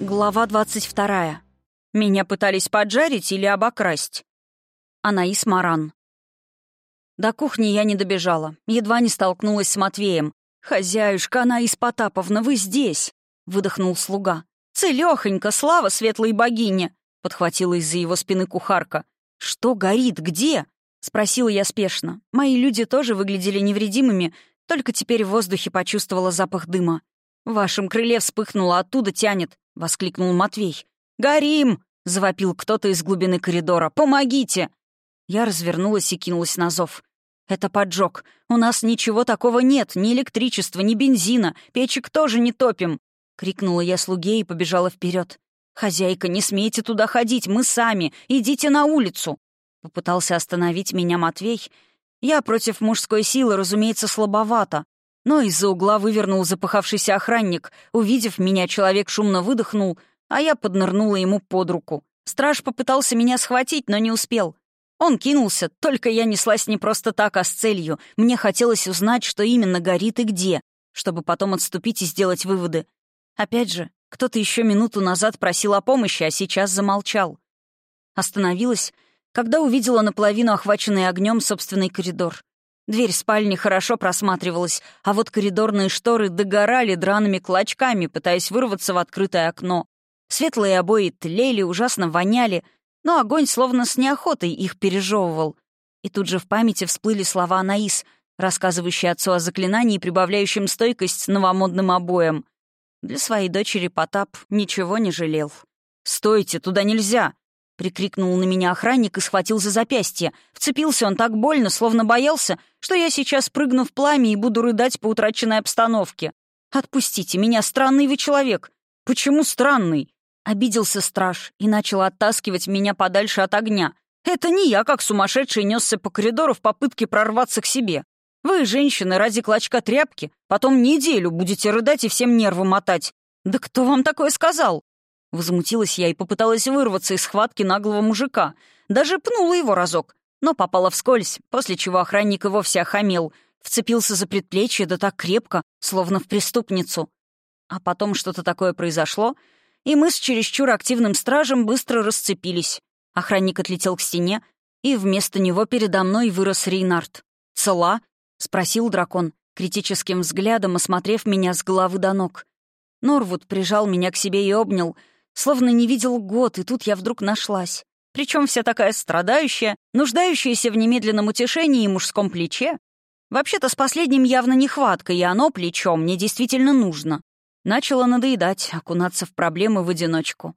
Глава 22. Меня пытались поджарить или обокрасть. Анаис Маран. До кухни я не добежала, едва не столкнулась с Матвеем. «Хозяюшка Анаис Потаповна, вы здесь!» — выдохнул слуга. «Целёхонько, слава светлой богине!» — подхватила из-за его спины кухарка. «Что горит? Где?» — спросила я спешно. Мои люди тоже выглядели невредимыми, только теперь в воздухе почувствовала запах дыма. «В вашем крыле вспыхнуло, оттуда тянет», — воскликнул Матвей. «Горим!» — завопил кто-то из глубины коридора. «Помогите!» Я развернулась и кинулась на зов. «Это поджог. У нас ничего такого нет. Ни электричества, ни бензина. Печек тоже не топим!» — крикнула я слуге и побежала вперед. «Хозяйка, не смейте туда ходить, мы сами. Идите на улицу!» Попытался остановить меня Матвей. Я против мужской силы, разумеется, слабовато. Но из-за угла вывернул запыхавшийся охранник. Увидев меня, человек шумно выдохнул, а я поднырнула ему под руку. Страж попытался меня схватить, но не успел. Он кинулся, только я неслась не просто так, а с целью. Мне хотелось узнать, что именно горит и где, чтобы потом отступить и сделать выводы. Опять же, кто-то еще минуту назад просил о помощи, а сейчас замолчал. Остановилась, когда увидела наполовину охваченный огнем собственный коридор. Дверь спальни хорошо просматривалась, а вот коридорные шторы догорали драными клочками, пытаясь вырваться в открытое окно. Светлые обои тлели, ужасно воняли, но огонь словно с неохотой их пережевывал. И тут же в памяти всплыли слова Анаис, рассказывающие отцу о заклинании, прибавляющем стойкость новомодным обоям. Для своей дочери Потап ничего не жалел. «Стойте, туда нельзя!» Прикрикнул на меня охранник и схватил за запястье. Вцепился он так больно, словно боялся, что я сейчас прыгну в пламя и буду рыдать по утраченной обстановке. «Отпустите меня, странный вы человек!» «Почему странный?» Обиделся страж и начал оттаскивать меня подальше от огня. «Это не я, как сумасшедший, несся по коридору в попытке прорваться к себе. Вы, женщины, ради клочка тряпки, потом неделю будете рыдать и всем нервы мотать. Да кто вам такое сказал?» Возмутилась я и попыталась вырваться из схватки наглого мужика. Даже пнула его разок, но попала вскользь, после чего охранник и вовсе охамел. Вцепился за предплечье, да так крепко, словно в преступницу. А потом что-то такое произошло, и мы с чересчур активным стражем быстро расцепились. Охранник отлетел к стене, и вместо него передо мной вырос Рейнард. «Цела?» — спросил дракон, критическим взглядом осмотрев меня с головы до ног. Норвуд прижал меня к себе и обнял — Словно не видел год, и тут я вдруг нашлась. Причем вся такая страдающая, нуждающаяся в немедленном утешении и мужском плече. Вообще-то с последним явно нехватка, и оно, плечо, мне действительно нужно. Начало надоедать, окунаться в проблемы в одиночку.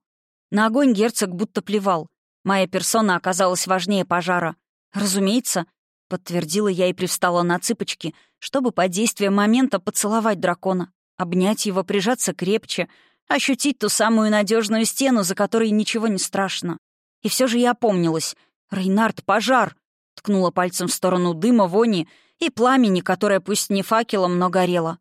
На огонь герцог будто плевал. Моя персона оказалась важнее пожара. Разумеется, подтвердила я и привстала на цыпочки, чтобы под действием момента поцеловать дракона, обнять его, прижаться крепче, ощутить ту самую надежную стену, за которой ничего не страшно. И все же я опомнилась. «Рейнард, пожар!» — ткнула пальцем в сторону дыма, вони и пламени, которое пусть не факелом, но горело.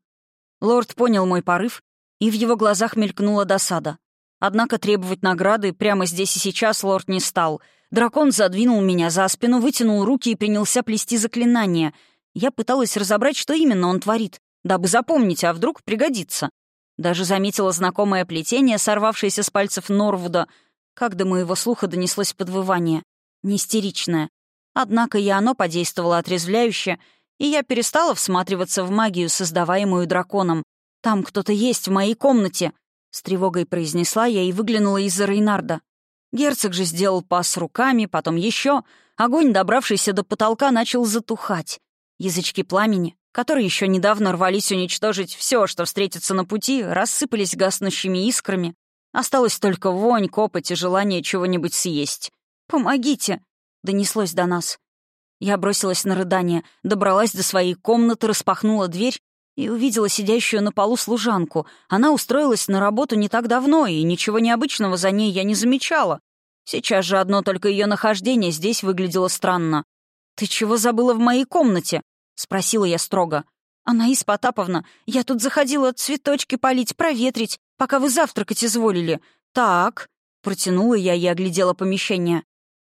Лорд понял мой порыв, и в его глазах мелькнула досада. Однако требовать награды прямо здесь и сейчас лорд не стал. Дракон задвинул меня за спину, вытянул руки и принялся плести заклинание. Я пыталась разобрать, что именно он творит, дабы запомнить, а вдруг пригодится. Даже заметила знакомое плетение, сорвавшееся с пальцев Норвуда, как до моего слуха донеслось подвывание. Нестеричное. Однако и оно подействовало отрезвляюще, и я перестала всматриваться в магию, создаваемую драконом. «Там кто-то есть в моей комнате!» С тревогой произнесла я и выглянула из-за Рейнарда. Герцог же сделал пас руками, потом еще. Огонь, добравшийся до потолка, начал затухать. Язычки пламени, которые еще недавно рвались уничтожить все, что встретится на пути, рассыпались гаснущими искрами. Осталось только вонь, копоть и желание чего-нибудь съесть. «Помогите!» — донеслось до нас. Я бросилась на рыдание, добралась до своей комнаты, распахнула дверь и увидела сидящую на полу служанку. Она устроилась на работу не так давно, и ничего необычного за ней я не замечала. Сейчас же одно только ее нахождение здесь выглядело странно. «Ты чего забыла в моей комнате?» — спросила я строго. «Анаис Потаповна, я тут заходила цветочки полить, проветрить, пока вы завтракать изволили. Так...» — протянула я и оглядела помещение.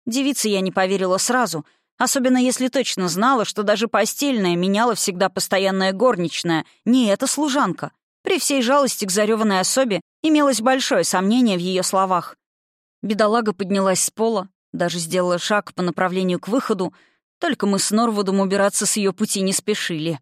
Девице я не поверила сразу, особенно если точно знала, что даже постельная меняла всегда постоянная горничная, не эта служанка. При всей жалости к зареванной особе Имелось большое сомнение в ее словах. Бедолага поднялась с пола, даже сделала шаг по направлению к выходу, только мы с Норвудом убираться с ее пути не спешили.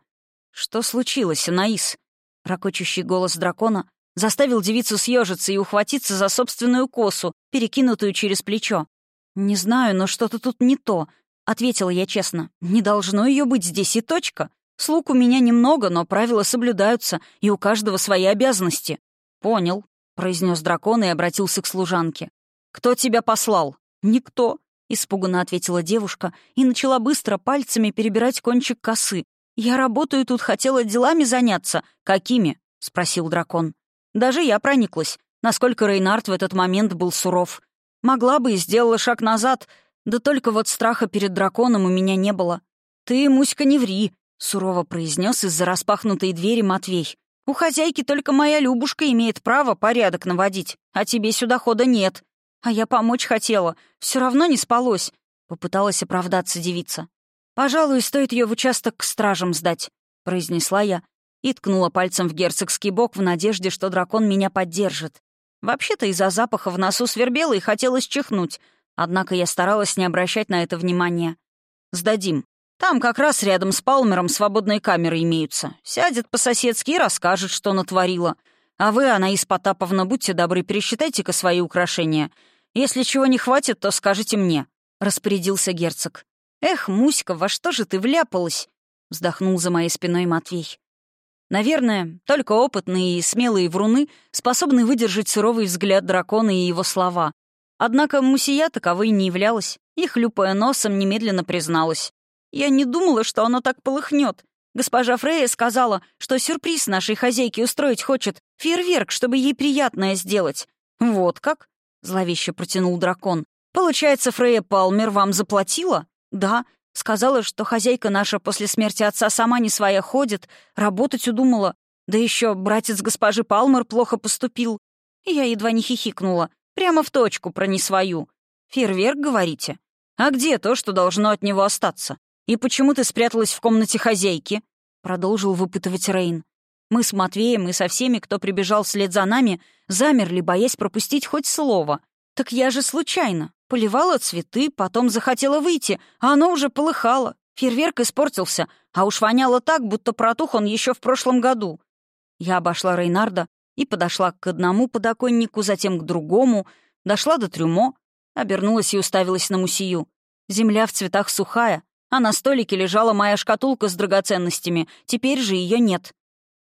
«Что случилось, Анаис?» Рокочущий голос дракона заставил девицу съежиться и ухватиться за собственную косу, перекинутую через плечо. «Не знаю, но что-то тут не то», — ответила я честно. «Не должно ее быть здесь и точка. Слуг у меня немного, но правила соблюдаются, и у каждого свои обязанности». «Понял», — произнес дракон и обратился к служанке. «Кто тебя послал?» «Никто», — испуганно ответила девушка и начала быстро пальцами перебирать кончик косы. «Я работаю тут, хотела делами заняться. Какими?» — спросил дракон. Даже я прониклась, насколько Рейнард в этот момент был суров. Могла бы и сделала шаг назад, да только вот страха перед драконом у меня не было. «Ты, Муська, не ври», — сурово произнес из-за распахнутой двери Матвей. «У хозяйки только моя Любушка имеет право порядок наводить, а тебе сюда хода нет. А я помочь хотела, все равно не спалось», — попыталась оправдаться девица. «Пожалуй, стоит ее в участок к стражам сдать», — произнесла я и ткнула пальцем в герцогский бок в надежде, что дракон меня поддержит. Вообще-то из-за запаха в носу свербело и хотелось чихнуть, однако я старалась не обращать на это внимания. «Сдадим. Там как раз рядом с Палмером свободные камеры имеются. Сядет по-соседски и расскажет, что натворила. А вы, Анаис Потаповна, будьте добры, пересчитайте-ка свои украшения. Если чего не хватит, то скажите мне», — распорядился герцог. «Эх, Муська, во что же ты вляпалась?» — вздохнул за моей спиной Матвей. Наверное, только опытные и смелые вруны способны выдержать суровый взгляд дракона и его слова. Однако Мусия таковой не являлась, и, хлюпая носом, немедленно призналась. «Я не думала, что оно так полыхнет. Госпожа Фрея сказала, что сюрприз нашей хозяйке устроить хочет, фейерверк, чтобы ей приятное сделать». «Вот как?» — зловеще протянул дракон. «Получается, Фрея Палмер вам заплатила?» «Да, Сказала, что хозяйка наша после смерти отца сама не своя ходит, работать удумала. Да еще братец госпожи Палмер плохо поступил. Я едва не хихикнула. Прямо в точку про не свою. Фейерверк, говорите? А где то, что должно от него остаться? И почему ты спряталась в комнате хозяйки?» Продолжил выпытывать Рейн. Мы с Матвеем и со всеми, кто прибежал вслед за нами, замерли, боясь пропустить хоть слово. «Так я же случайно. Поливала цветы, потом захотела выйти, а оно уже полыхало. Фейерверк испортился, а уж воняло так, будто протух он еще в прошлом году. Я обошла Рейнарда и подошла к одному подоконнику, затем к другому, дошла до трюмо, обернулась и уставилась на Мусию. Земля в цветах сухая, а на столике лежала моя шкатулка с драгоценностями, теперь же ее нет.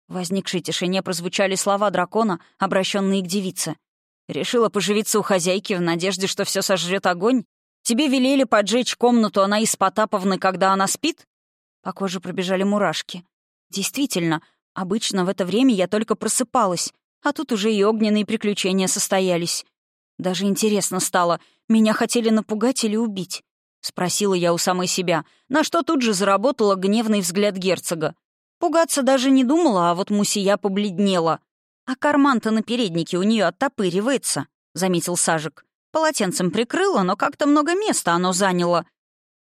В возникшей тишине прозвучали слова дракона, обращенные к девице. Решила поживиться у хозяйки в надежде, что все сожрет огонь? Тебе велели поджечь комнату она из Потаповны, когда она спит?» По коже пробежали мурашки. «Действительно, обычно в это время я только просыпалась, а тут уже и огненные приключения состоялись. Даже интересно стало, меня хотели напугать или убить?» — спросила я у самой себя, на что тут же заработала гневный взгляд герцога. Пугаться даже не думала, а вот Мусия побледнела. «А карман-то на переднике у нее оттопыривается», — заметил Сажик. «Полотенцем прикрыла, но как-то много места оно заняло».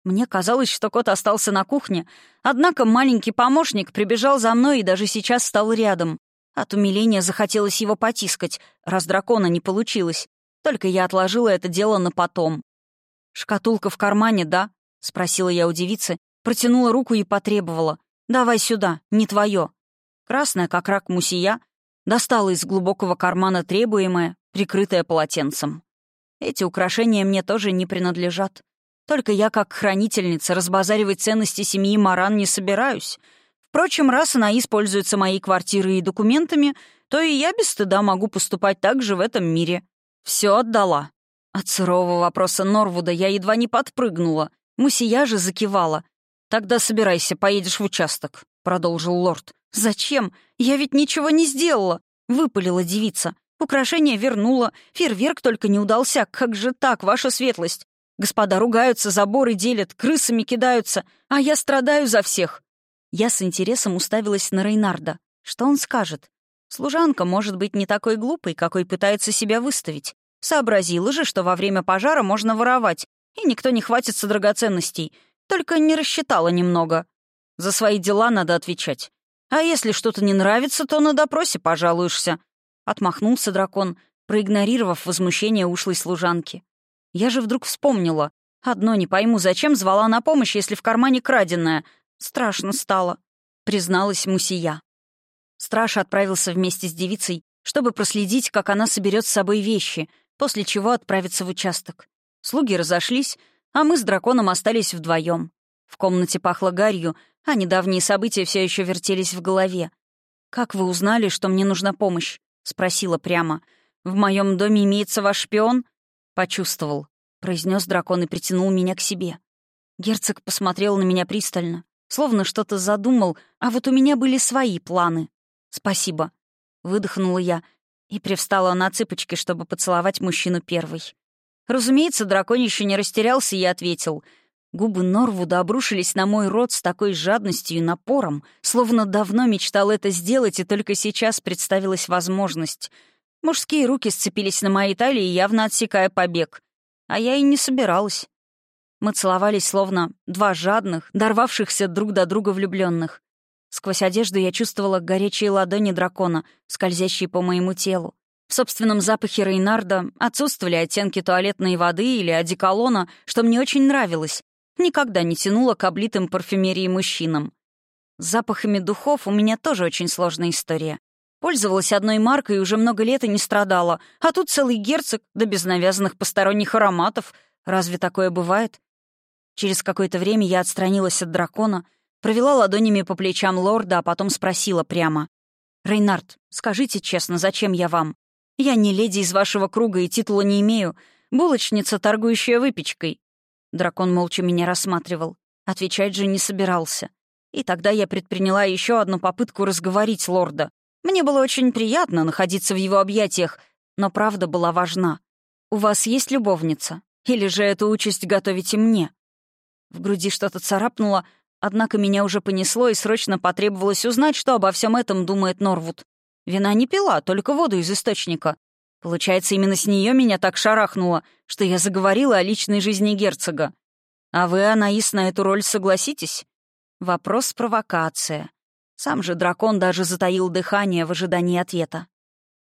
Мне казалось, что кот остался на кухне, однако маленький помощник прибежал за мной и даже сейчас стал рядом. От умиления захотелось его потискать, раз дракона не получилось. Только я отложила это дело на потом. «Шкатулка в кармане, да?» — спросила я у девицы, протянула руку и потребовала. «Давай сюда, не твое». Красная, как рак мусия, Достала из глубокого кармана требуемое, прикрытое полотенцем. Эти украшения мне тоже не принадлежат. Только я, как хранительница, разбазаривать ценности семьи Маран не собираюсь. Впрочем, раз она используется моей квартирой и документами, то и я без стыда могу поступать так же в этом мире. Все отдала. От сырого вопроса Норвуда я едва не подпрыгнула. Мусия же закивала. «Тогда собирайся, поедешь в участок», — продолжил лорд. «Зачем? Я ведь ничего не сделала!» — выпалила девица. «Украшение вернула. Фейерверк только не удался. Как же так, ваша светлость? Господа ругаются, заборы делят, крысами кидаются, а я страдаю за всех». Я с интересом уставилась на Рейнарда. Что он скажет? Служанка может быть не такой глупой, какой пытается себя выставить. Сообразила же, что во время пожара можно воровать, и никто не хватится драгоценностей. Только не рассчитала немного. За свои дела надо отвечать. А если что-то не нравится, то на допросе пожалуешься. — отмахнулся дракон, проигнорировав возмущение ушлой служанки. Я же вдруг вспомнила. Одно не пойму, зачем звала на помощь, если в кармане краденое. Страшно стало, — призналась Мусия. Страж отправился вместе с девицей, чтобы проследить, как она соберет с собой вещи, после чего отправится в участок. Слуги разошлись, а мы с драконом остались вдвоем. В комнате пахло гарью, а недавние события все еще вертелись в голове. «Как вы узнали, что мне нужна помощь?» — спросила прямо. «В моем доме имеется ваш шпион?» «Почувствовал», — произнес дракон и притянул меня к себе. Герцог посмотрел на меня пристально, словно что-то задумал, а вот у меня были свои планы. «Спасибо», — выдохнула я и привстала на цыпочки, чтобы поцеловать мужчину первой. Разумеется, дракон еще не растерялся и ответил. Губы Норвуда обрушились на мой рот с такой жадностью и напором, словно давно мечтал это сделать, и только сейчас представилась возможность. Мужские руки сцепились на моей талии, явно отсекая побег. А я и не собиралась. Мы целовались, словно два жадных, дорвавшихся друг до друга влюбленных. Сквозь одежду я чувствовала горячие ладони дракона, скользящие по моему телу. В собственном запахе Рейнарда отсутствовали оттенки туалетной воды или одеколона, что мне очень нравилось. Никогда не тянуло к облитым парфюмерии мужчинам. С запахами духов у меня тоже очень сложная история. Пользовалась одной маркой уже много лет и не страдала. А тут целый герцог, да без навязанных посторонних ароматов. Разве такое бывает? Через какое-то время я отстранилась от дракона, провела ладонями по плечам лорда, а потом спросила прямо. «Рейнард, скажите честно, зачем я вам? Я не леди из вашего круга и титула не имею. Булочница, торгующая выпечкой». Дракон молча меня рассматривал. Отвечать же не собирался. И тогда я предприняла еще одну попытку разговорить лорда. Мне было очень приятно находиться в его объятиях, но правда была важна. «У вас есть любовница? Или же эту участь готовите мне?» В груди что-то царапнуло, однако меня уже понесло, и срочно потребовалось узнать, что обо всем этом думает Норвуд. Вина не пила, только воду из источника. Получается, именно с нее меня так шарахнуло, что я заговорила о личной жизни герцога. А вы, Анаис, на эту роль согласитесь? Вопрос-провокация. Сам же дракон даже затаил дыхание в ожидании ответа.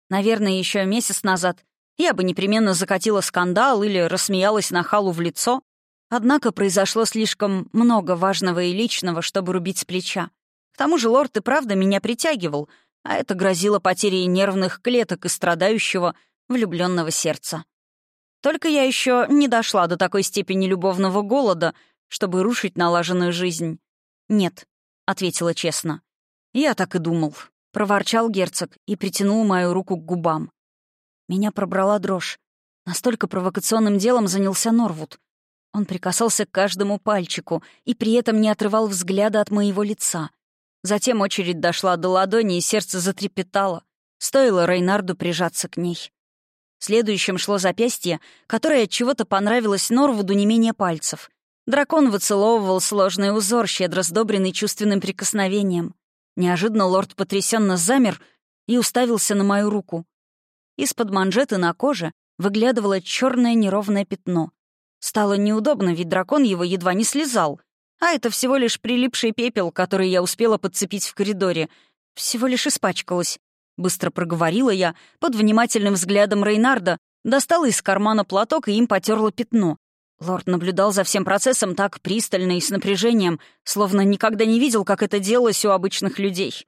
Наверное, еще месяц назад я бы непременно закатила скандал или рассмеялась на халу в лицо. Однако произошло слишком много важного и личного, чтобы рубить с плеча. К тому же лорд и правда меня притягивал, а это грозило потерей нервных клеток и страдающего, влюбленного сердца. Только я еще не дошла до такой степени любовного голода, чтобы рушить налаженную жизнь. «Нет», — ответила честно. «Я так и думал», — проворчал герцог и притянул мою руку к губам. Меня пробрала дрожь. Настолько провокационным делом занялся Норвуд. Он прикасался к каждому пальчику и при этом не отрывал взгляда от моего лица. Затем очередь дошла до ладони, и сердце затрепетало. Стоило Рейнарду прижаться к ней. Следующим шло запястье, которое от чего-то понравилось Норвуду не менее пальцев. Дракон выцеловывал сложный узор, щедро сдобренный чувственным прикосновением. Неожиданно лорд потрясенно замер и уставился на мою руку. Из-под манжеты на коже выглядывало черное неровное пятно. Стало неудобно, ведь дракон его едва не слезал. А это всего лишь прилипший пепел, который я успела подцепить в коридоре. Всего лишь испачкалась. Быстро проговорила я, под внимательным взглядом Рейнарда, достала из кармана платок и им потерла пятно. Лорд наблюдал за всем процессом так пристально и с напряжением, словно никогда не видел, как это делалось у обычных людей.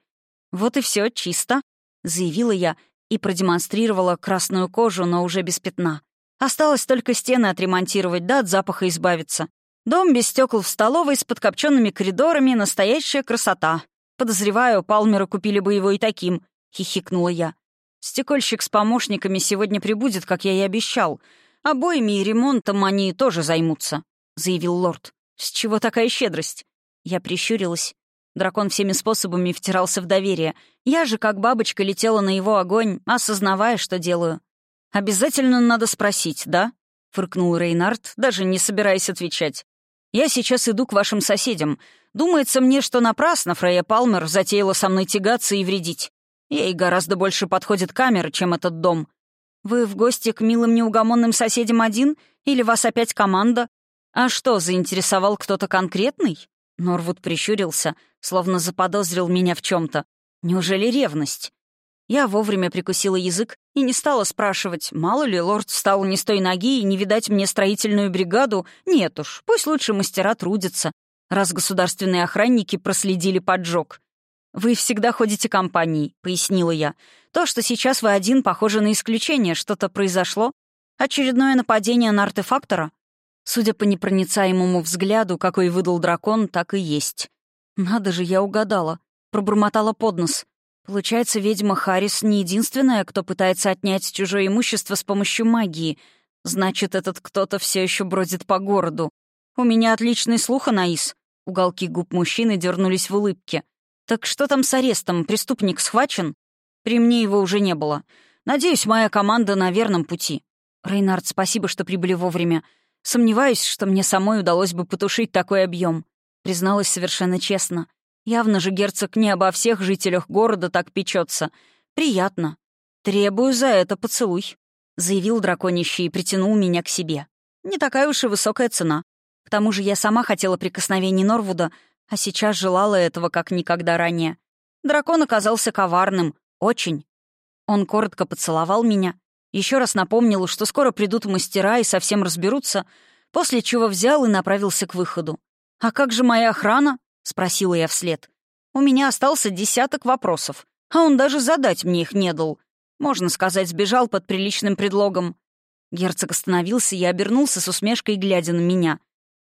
«Вот и все, чисто», — заявила я и продемонстрировала красную кожу, но уже без пятна. Осталось только стены отремонтировать, да от запаха избавиться. Дом без стекол в столовой с подкопченными коридорами — настоящая красота. Подозреваю, Палмера купили бы его и таким, — хихикнула я. Стекольщик с помощниками сегодня прибудет, как я и обещал — «Обоями и ремонтом они тоже займутся», — заявил лорд. «С чего такая щедрость?» Я прищурилась. Дракон всеми способами втирался в доверие. Я же, как бабочка, летела на его огонь, осознавая, что делаю. «Обязательно надо спросить, да?» — фыркнул Рейнард, даже не собираясь отвечать. «Я сейчас иду к вашим соседям. Думается мне, что напрасно Фрейя Палмер затеяла со мной тягаться и вредить. Ей гораздо больше подходит камера, чем этот дом. «Вы в гости к милым неугомонным соседям один? Или вас опять команда? А что, заинтересовал кто-то конкретный?» Норвуд прищурился, словно заподозрил меня в чем то Неужели ревность? Я вовремя прикусила язык и не стала спрашивать, мало ли лорд встал не с той ноги и не видать мне строительную бригаду. Нет уж, пусть лучше мастера трудятся, раз государственные охранники проследили поджог. «Вы всегда ходите компанией», — пояснила я. «То, что сейчас вы один, похоже на исключение. Что-то произошло? Очередное нападение на артефактора?» Судя по непроницаемому взгляду, какой выдал дракон, так и есть. «Надо же, я угадала», — пробормотала под нос. «Получается, ведьма Харрис не единственная, кто пытается отнять чужое имущество с помощью магии. Значит, этот кто-то все еще бродит по городу. У меня отличный слух, Анаис». Уголки губ мужчины дернулись в улыбке. «Так что там с арестом? Преступник схвачен?» «При мне его уже не было. Надеюсь, моя команда на верном пути». «Рейнард, спасибо, что прибыли вовремя. Сомневаюсь, что мне самой удалось бы потушить такой объем. Призналась совершенно честно. Явно же герцог не обо всех жителях города так печется. Приятно. Требую за это поцелуй», — заявил драконище и притянул меня к себе. «Не такая уж и высокая цена. К тому же я сама хотела прикосновений Норвуда, а сейчас желала этого как никогда ранее. Дракон оказался коварным. Очень. Он коротко поцеловал меня, еще раз напомнил, что скоро придут мастера и совсем разберутся, после чего взял и направился к выходу. «А как же моя охрана?» — спросила я вслед. «У меня остался десяток вопросов, а он даже задать мне их не дал. Можно сказать, сбежал под приличным предлогом». Герцог остановился и обернулся с усмешкой, глядя на меня.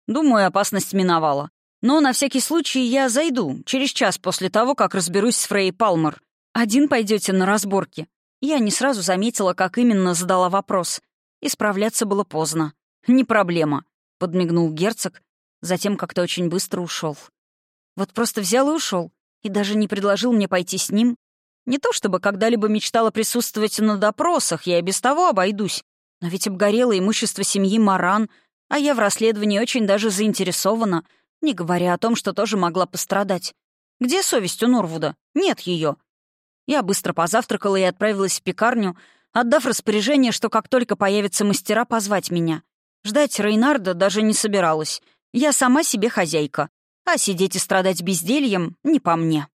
Думаю, опасность миновала. Но на всякий случай я зайду, через час после того, как разберусь с Фрей Палмер. Один пойдете на разборки. Я не сразу заметила, как именно задала вопрос. Исправляться было поздно. «Не проблема», — подмигнул герцог, затем как-то очень быстро ушел. Вот просто взял и ушел, и даже не предложил мне пойти с ним. Не то чтобы когда-либо мечтала присутствовать на допросах, я и без того обойдусь. Но ведь обгорело имущество семьи Маран, а я в расследовании очень даже заинтересована — не говоря о том, что тоже могла пострадать. Где совесть у Норвуда? Нет ее. Я быстро позавтракала и отправилась в пекарню, отдав распоряжение, что как только появятся мастера, позвать меня. Ждать Рейнарда даже не собиралась. Я сама себе хозяйка. А сидеть и страдать бездельем не по мне.